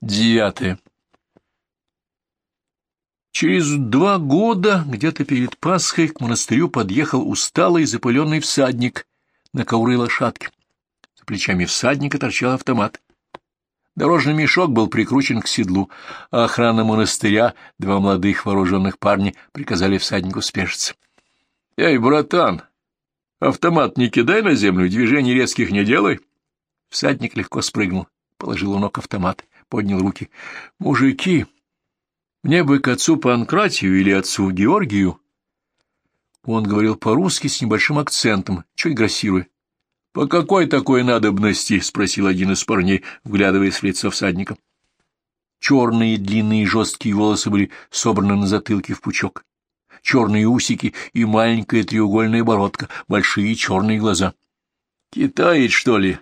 Девятое. Через два года, где-то перед Пасхой, к монастырю подъехал усталый запыленный всадник на ковры лошадки. За плечами всадника торчал автомат. Дорожный мешок был прикручен к седлу, а охрана монастыря, два молодых вооруженных парня, приказали всаднику спешиться. — Эй, братан, автомат не кидай на землю, движений резких не делай. Всадник легко спрыгнул, положил у ног автомат, поднял руки. — Мужики, мне бы к отцу Панкратию или отцу Георгию. Он говорил по-русски с небольшим акцентом, чуть грассируя. «По какой такой надобности?» — спросил один из парней, вглядываясь в лицо всадника. Черные длинные жесткие волосы были собраны на затылке в пучок. Черные усики и маленькая треугольная бородка, большие черные глаза. «Китаец, что ли?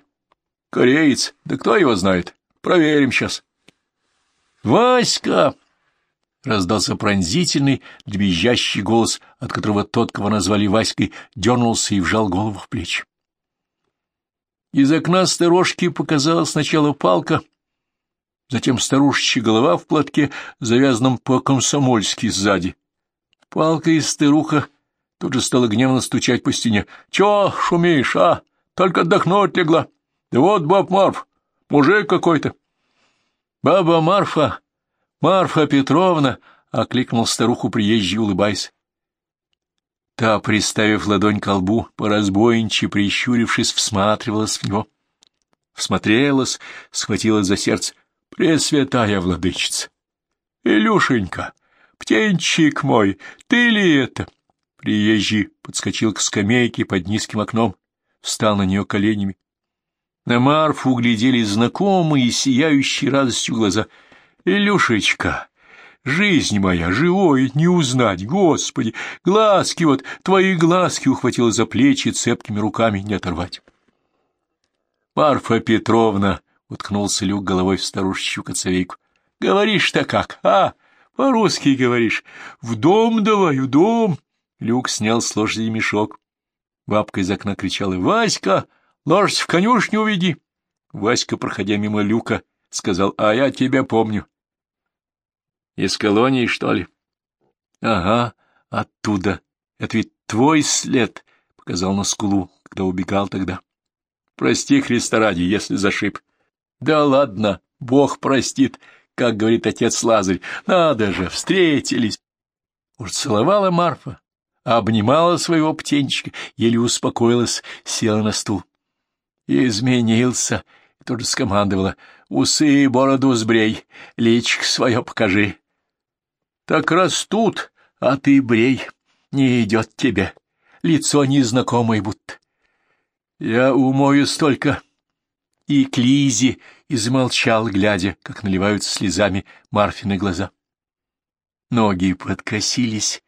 Кореец? Да кто его знает? Проверим сейчас». «Васька!» — раздался пронзительный, дребезжащий голос, от которого тот, кого назвали Васькой, дернулся и вжал голову в плечи. Из окна сторожки показалась сначала палка, затем старушечья голова в платке, завязанном по-комсомольски сзади. Палка и старуха тут же стала гневно стучать по стене. — Чё шумишь, а? Только отдохнуть легла. Да вот баб Марф, мужик какой-то. — Баба Марфа, Марфа Петровна! — окликнул старуху приезжий, улыбаясь. Та, приставив ладонь к лбу, поразбойниче прищурившись, всматривалась в него. Всмотрелась, схватилась за сердце. «Пресвятая владычица! Илюшенька, птенчик мой, ты ли это?» Приезжий подскочил к скамейке под низким окном, встал на нее коленями. На Марфу глядели знакомые, сияющие радостью глаза. «Илюшечка, Жизнь моя, живой, не узнать, Господи! Глазки вот, твои глазки ухватила за плечи цепкими руками не оторвать. Марфа Петровна, — уткнулся Люк головой в старушечью коцовейку, — говоришь-то как, а? По-русски говоришь. В дом давай, в дом. Люк снял с лошади мешок. Бабка из окна кричала, — Васька, лошадь в конюшню уведи. Васька, проходя мимо Люка, сказал, — А я тебя помню. Из колонии, что ли? — Ага, оттуда. Это ведь твой след, — показал на скулу, когда убегал тогда. — Прости, Христа ради, если зашиб. — Да ладно, Бог простит, как говорит отец Лазарь. Надо же, встретились. Уж целовала Марфа, обнимала своего птенчика, еле успокоилась, села на стул. Изменился, и тут же скомандовала. Усы и бороду сбрей, личико свое покажи. Так растут, а ты брей, не идет тебе, лицо незнакомое будто. Я умою столько. И к Лизе и замолчал, глядя, как наливаются слезами Марфины глаза. Ноги подкосились,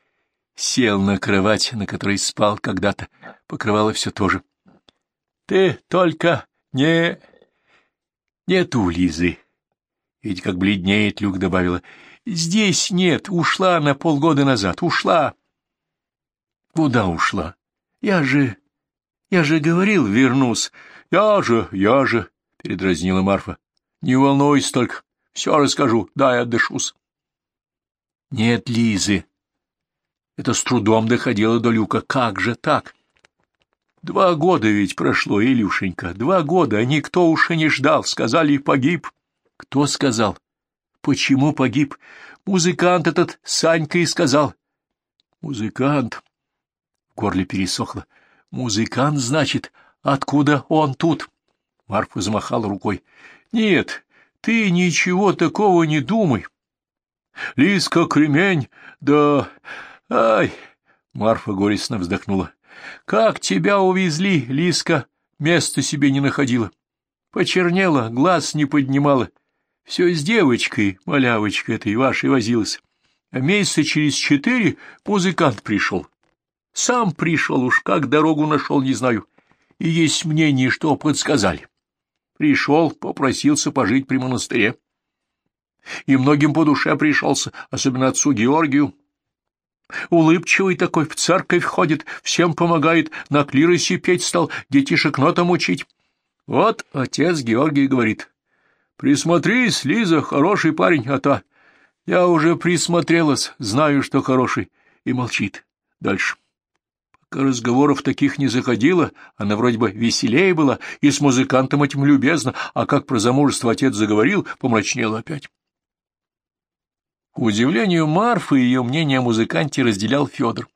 сел на кровать, на которой спал когда-то, покрывало все то же. — Ты только не... Нету Лизы. Ведь как бледнеет, Люк добавила, Здесь нет, ушла на полгода назад, ушла. Куда ушла? Я же... Я же говорил, вернусь. Я же, я же, — передразнила Марфа. Не волнуйся только, все расскажу, дай отдышусь. Нет Лизы. Это с трудом доходило до Люка. Как же так? Два года ведь прошло, Илюшенька, два года, никто уж и не ждал. Сказали, погиб. Кто сказал? Почему погиб? Музыкант этот Санька и сказал. Музыкант. В горле пересохло. Музыкант, значит, откуда он тут? Марфа замахала рукой. Нет, ты ничего такого не думай. Лиска кремень, да... Ай! Марфа горестно вздохнула. Как тебя увезли, Лиска, места себе не находила. Почернела, глаз не поднимала. Все с девочкой, малявочкой этой вашей возилась. А месяца через четыре музыкант пришел. Сам пришел уж, как дорогу нашел, не знаю. И есть мнение, что подсказали. Пришел, попросился пожить при монастыре. И многим по душе пришелся, особенно отцу Георгию. Улыбчивый такой, в церковь ходит, всем помогает, на клиросе петь стал, детишек нотам учить. Вот отец Георгий говорит, Присмотрись, Лиза, хороший парень, а та... Я уже присмотрелась, знаю, что хороший, и молчит. Дальше. Пока разговоров таких не заходило, она вроде бы веселее была и с музыкантом этим любезно, а как про замужество отец заговорил, помрачнела опять. К удивлению Марфы ее мнение о музыканте разделял Федор.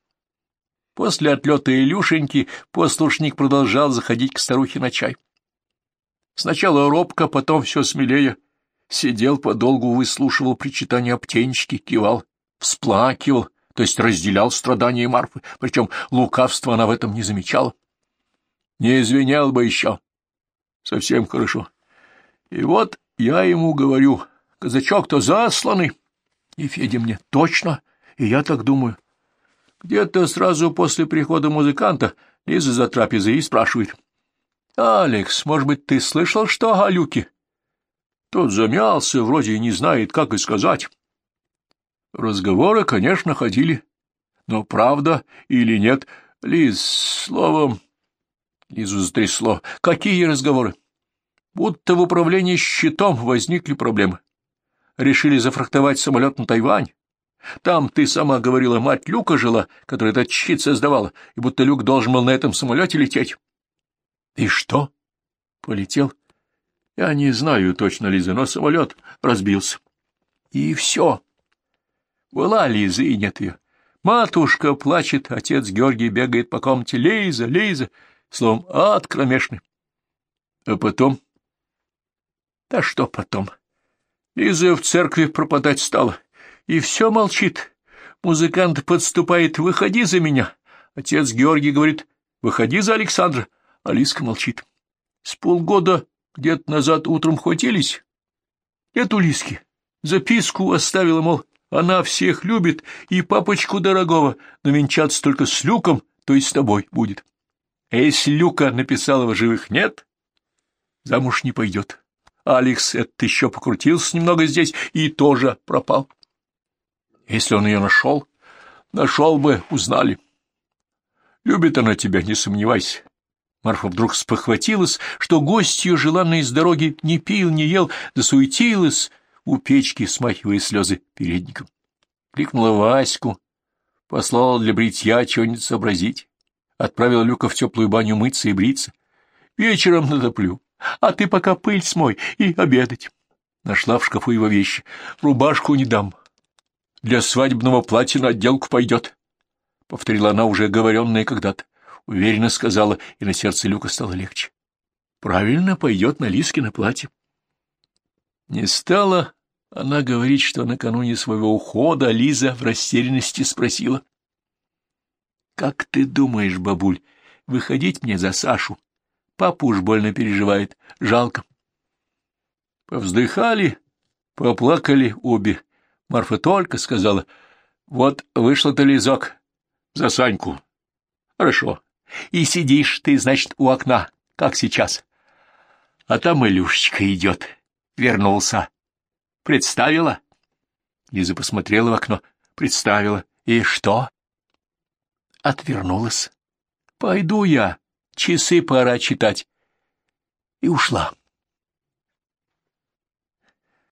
После отлета Илюшеньки послушник продолжал заходить к старухе на чай. Сначала робко, потом все смелее. Сидел подолгу, выслушивал причитания птенчики, кивал, всплакивал, то есть разделял страдания Марфы, причем лукавства она в этом не замечала. Не извинял бы еще. Совсем хорошо. И вот я ему говорю, казачок-то засланный. И Федя мне, точно, и я так думаю. Где-то сразу после прихода музыканта Лиза за трапезой и спрашивает. — Алекс, может быть, ты слышал, что о Люке? Тот замялся, вроде и не знает, как и сказать. Разговоры, конечно, ходили. Но правда или нет, Лиз, словом... Лизу затрясло. Какие разговоры? Будто в управлении щитом возникли проблемы. Решили зафрахтовать самолет на Тайвань. Там, ты сама говорила, мать Люка жила, которая этот щит создавала, и будто Люк должен был на этом самолете лететь. И что? Полетел? Я не знаю точно, Лиза, но самолет разбился. И все. Была Лиза, и нет ее. Матушка плачет, отец Георгий бегает по комнате. Лиза, Лиза, словом, ад кромешный. А потом? Да что потом? Лиза в церкви пропадать стала. И все молчит. Музыкант подступает, выходи за меня. Отец Георгий говорит, выходи за Александра. Алиска молчит. С полгода где-то назад утром хватились. Эту Лиски. Записку оставила, мол, она всех любит, и папочку дорогого, но венчаться только с Люком, то есть с тобой будет. А если Люка написала в живых нет, замуж не пойдет. Алекс это еще покрутился немного здесь и тоже пропал. Если он ее нашел, нашел бы, узнали. Любит она тебя, не сомневайся. Марфа вдруг спохватилась, что гость ее желанный с дороги не пил, не ел, засуетилась у печки, смахивая слезы передником. Кликнула Ваську, послала для бритья что-нибудь сообразить, отправила Люка в теплую баню мыться и бриться. Вечером натоплю, а ты пока пыль смой и обедать. Нашла в шкафу его вещи. Рубашку не дам. Для свадебного платья на отделку пойдет. Повторила она уже говоренное когда-то. Уверенно сказала, и на сердце Люка стало легче. Правильно, пойдет на Лискино платье. Не стала она говорит, что накануне своего ухода Лиза в растерянности спросила. — Как ты думаешь, бабуль, выходить мне за Сашу? Папа уж больно переживает, жалко. Повздыхали, поплакали обе. Марфа только сказала, — вот вышла-то Лизок за Саньку. — Хорошо. И сидишь ты, значит, у окна, как сейчас. А там Илюшечка идет, вернулся. Представила? Лиза посмотрела в окно. Представила. И что? Отвернулась. Пойду я. Часы пора читать. И ушла.